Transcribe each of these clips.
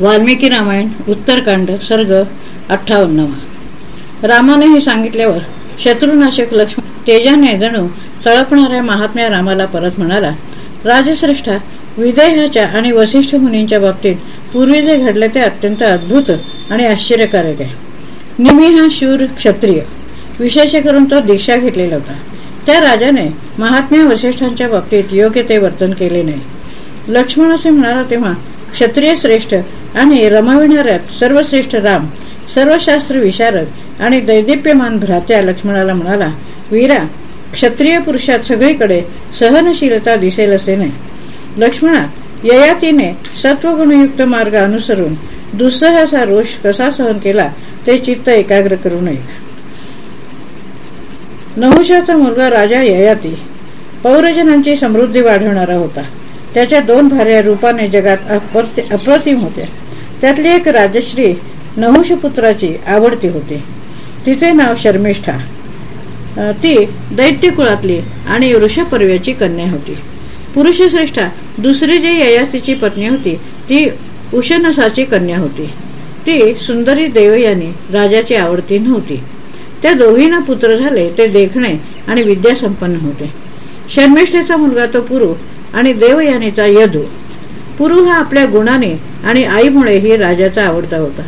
वाल्मिकी रामायण उत्तरकांड सर्ग अठ्ठावन्नवा रामाने हे सांगितल्यावर शत्रुनाशक लक्ष्मण तेजाने जणू तळपणाऱ्या महात्म्या रामाला परत म्हणाला राजश्रेष्ठा विदेहाच्या आणि वसिष्ठ मुनींच्या बाबतीत पूर्वी जे घडले ते अत्यंत अद्भुत आणि आश्चर्यकारक आहे. निमी हा शूर क्षत्रिय. विशेष करून तो दीक्षा घेतलेला होता. त्या राजाने महात्म्या वसिष्ठांच्या बाबतीत योग्य ते वर्तन केले नाही. लक्ष्मण असे म्हणाला तेव्हा क्षत्रिय श्रेष्ठ आणि रमाविणाऱ्यात सर्वश्रेष्ठ राम सर्वशास्त्र विशारद आणि दैदिप्यमान भ्रात्या लक्ष्मणाला म्हणाला वीरा क्षत्रिय पुरुषात सगळीकडे सहनशीलता दिसेल असे नाही. लक्ष्मणा ययातीने सत्वगुणयुक्त मार्ग अनुसरून दुस्सहाचा रोष कसा सहन केला ते चित्त एकाग्र करू नये. नहुशाचा मुलगा राजा ययाती पौरजनांची समृद्धी वाढवणारा होता. त्याच्या दोन भार्या रूपाने जगात अप्रतिम होत्या. त्यातली एक राजश्री नहुषपुत्राची आवडती होती. तिचे नाव शर्मिष्ठा. ती दैत्य कुळातली आणि वृषपर्व्याची कन्या होती. पुरुषश्रेष्ठा दुसरी जी ययातीची पत्नी होती ती उशनसाची कन्या होती. ती सुंदरी देवयानी राजाची आवडती नव्हती. त्या दोघींना पुत्र झाले ते देखणे आणि विद्यासंपन्न होते. शर्मिष्ठेचा मुलगा तो पुरु आणि देवयानीचा यदू. पुरु हा आपल्या गुणाने आणि आईमुळेही राजाचा आवडता होता.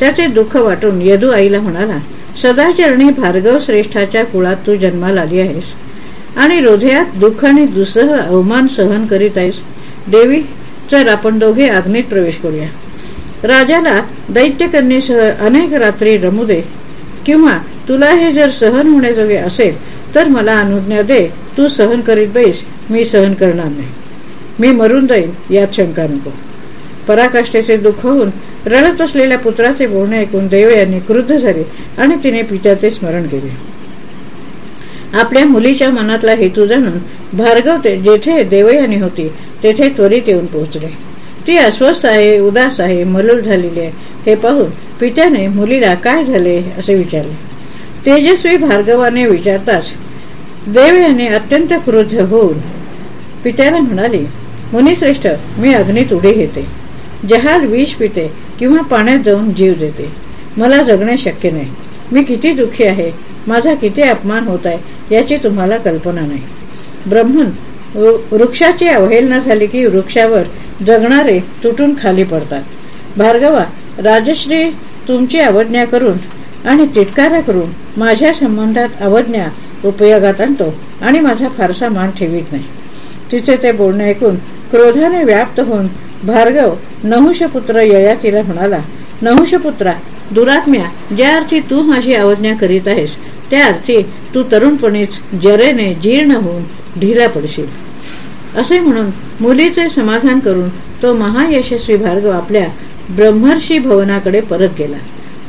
त्याचे दुःख वाटून यदू आईला म्हणाला सदाचरणी भार्गव श्रेष्ठाच्या कुळात तू जन्माला आली आहेस. आणि हृदयात दुःख आणि दुसह अवमान सहन करीत आहेस. देवी चल आपण दोघे आग्नेत प्रवेश करूया. राजाला दैत्यकन्येसह अनेक रात्री रमू दे. किंवा तुला हे जर सहन होण्याजोगे असेल तर मला अनुज्ञा दे तू सहन करीत बैस मी सहन करणार नाही. मी मरून जाईन यात शंका नको. पराकाष्ठेचे दुःख होऊन रडत असलेल्या पुत्राचे बोलणे ऐकून देव यांनी क्रुद्ध झाले आणि तिने पित्याचे स्मरण केले. आपल्या मुलीच्या मनातला हेतू जाणून भार्गव जेथे देवयानी होती तेथे त्वरित येऊन पोहोचले. ती अस्वस्थ आहे उदास आहे मलूल झालेली आहे. हे पाहून पित्याने मुलीला काय झाले असे विचारले. तेजस्वी भार्गवाने विचारताच देव याने अत्यंत क्रोध होऊन पित्याला म्हणाले मुनिश्रेष्ठ मी अग्नीत उडी घेते. जहाज विष पिते किंवा पाण्यात जाऊन जीव देते. मला जगणे शक्य नाही. मी किती दुःखी आहे. माझा किती अपमान होत आहे याची तुम्हाला कल्पना नाही. ब्रह्मन वृक्षाची अवहेलना झाली की वृक्षावर जगणारे तुटून खाली पडतात. भार्गवा राजश्री तुमची अवज्ञा करून आणि तिटकारा करून माझ्या संबंधात अवज्ञा उपयोगात आणतो आणि माझा फारसा मान ठेवीत नाही. तिचे ते बोलणे ऐकून क्रोधाने व्याप्त होऊन भार्गव नहुषपुत्र ययातीला म्हणाला नहुषपुत्रा दुरात्म्या ज्या अर्थी तू माझी अवज्ञा करीत आहेस त्या अर्थी तू तरुणपणीच जरेने जीर्ण होऊन ढिला पडशील. असे म्हणून मुलीचे समाधान करून तो महायशस्वी भार्गव आपल्या ब्रह्मर्षी भवनाकडे परत गेला.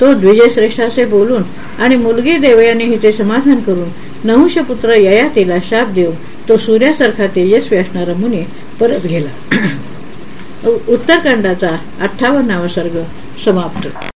तो द्विजयश्रेष्ठाचे बोलून आणि मुलगी देवयाने हिचे समाधान करून नहुषपुत्र ययातीला शाप देऊन तो सूर्यासारखा तेजस्वी असणारा मुनी परत गेला. उत्तरकांडाचा अठ्ठावन्नावा सर्ग समाप्त.